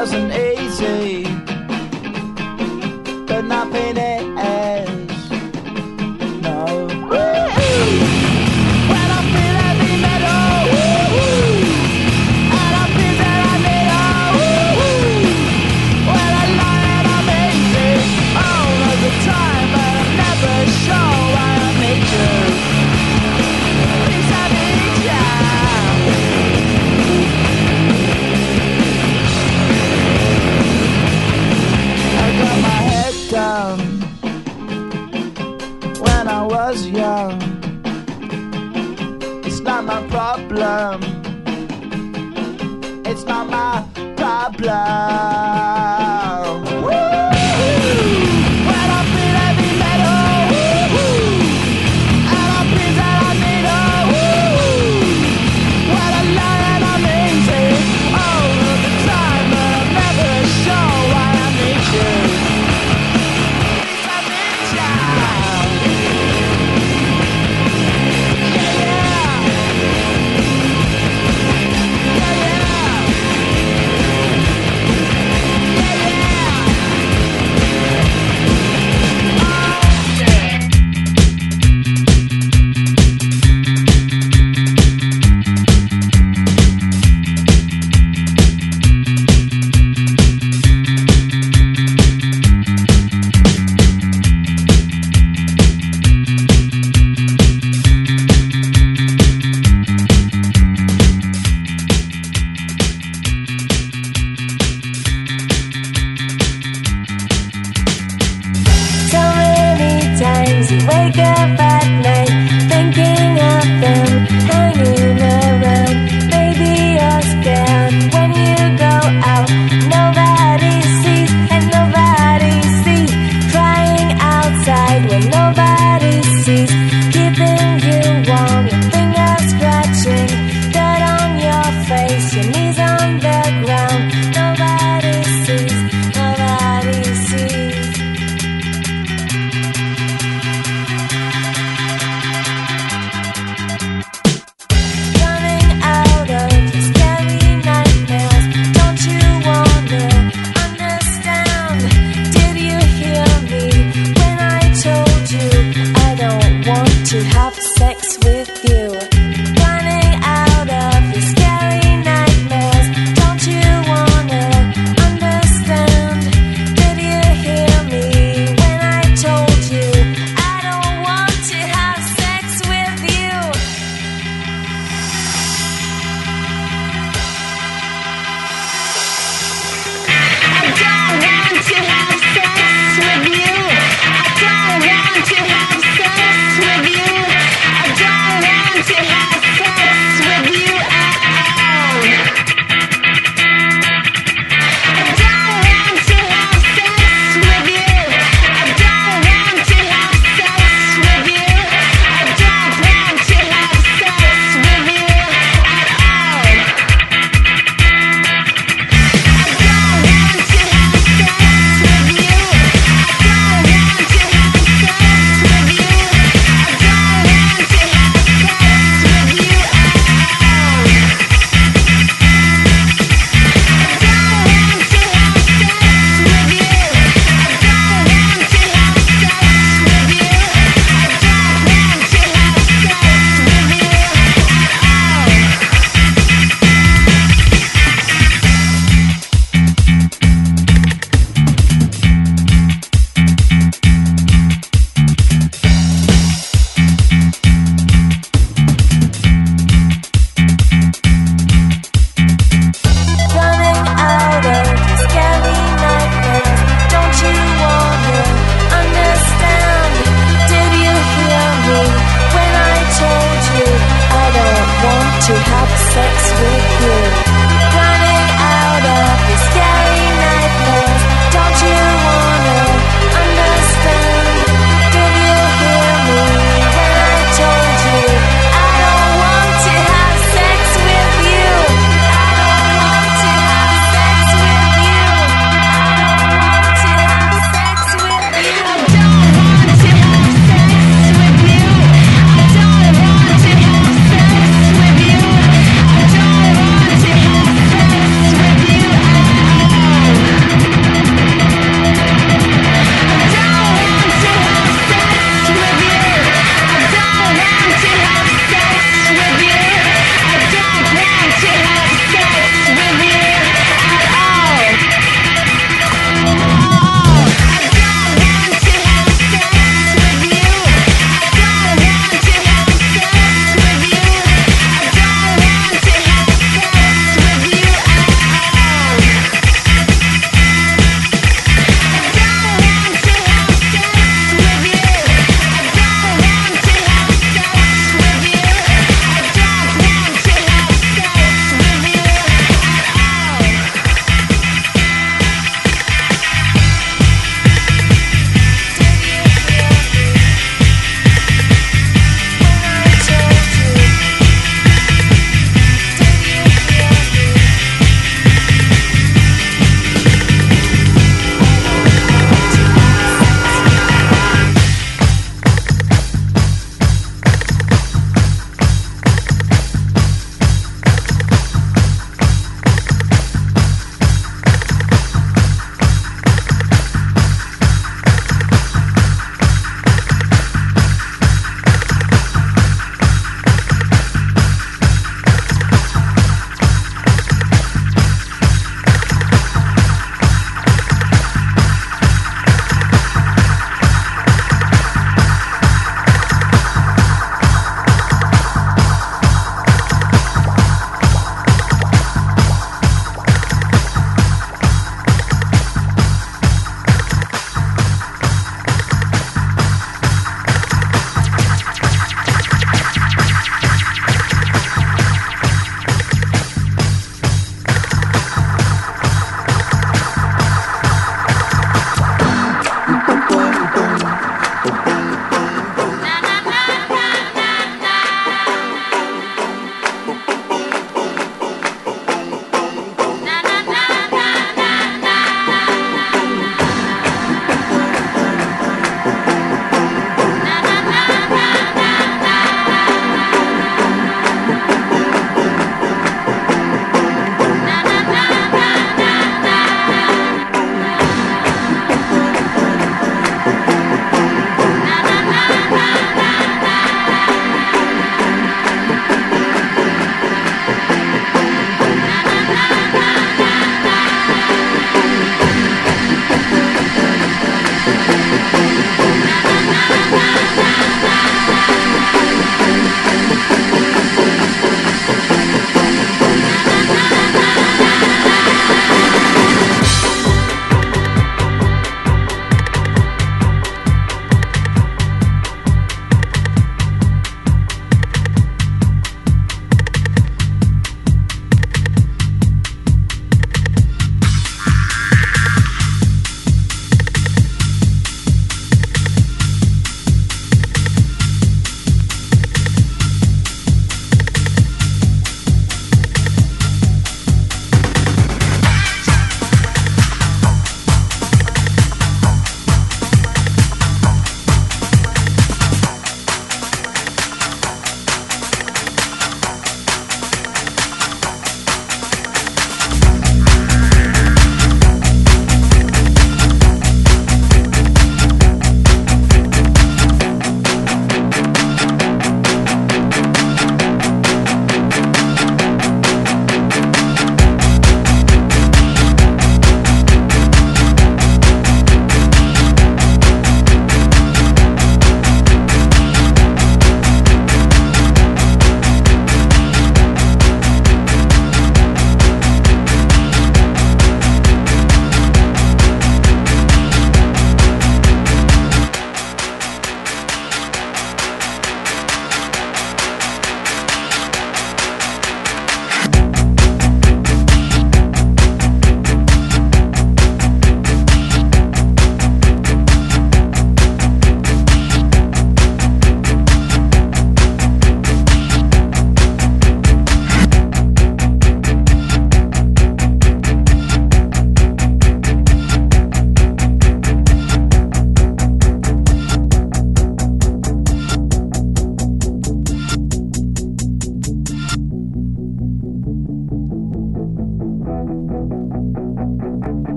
wasn't easy, but nothing else.